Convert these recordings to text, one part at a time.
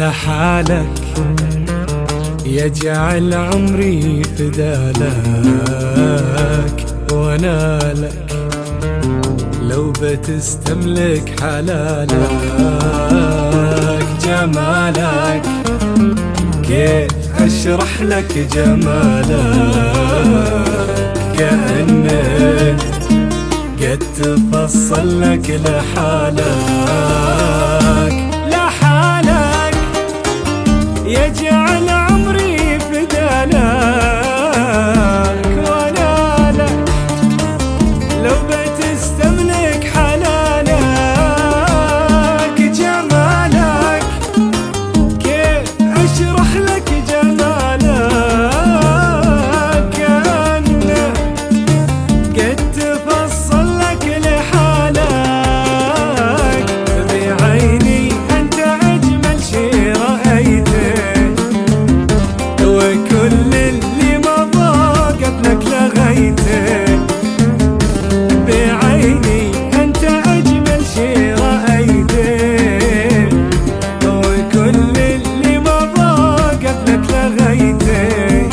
لحالك يجعل عمري فدالك وأنا لك لو بتستملك حلالك جمالك كيف أشرح لك جمالك؟ كأنك قد تفصل لك لحالك. يجعل كل اللي مضى قبلك لغيته بعيني أنت أجمل شي رايته وكل اللي مضى قبلك لغيته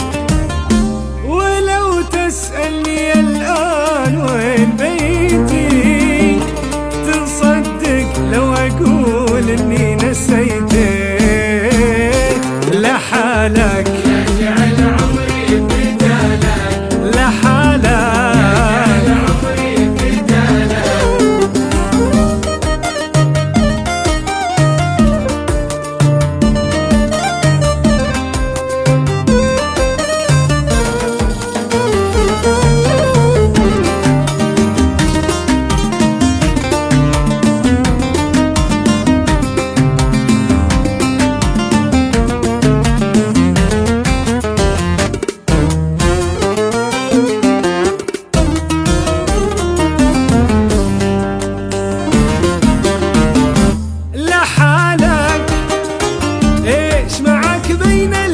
ولو تسألني الآن وين بيتي تصدق لو أقول إني نسيتك لحالك عايش معاك بيني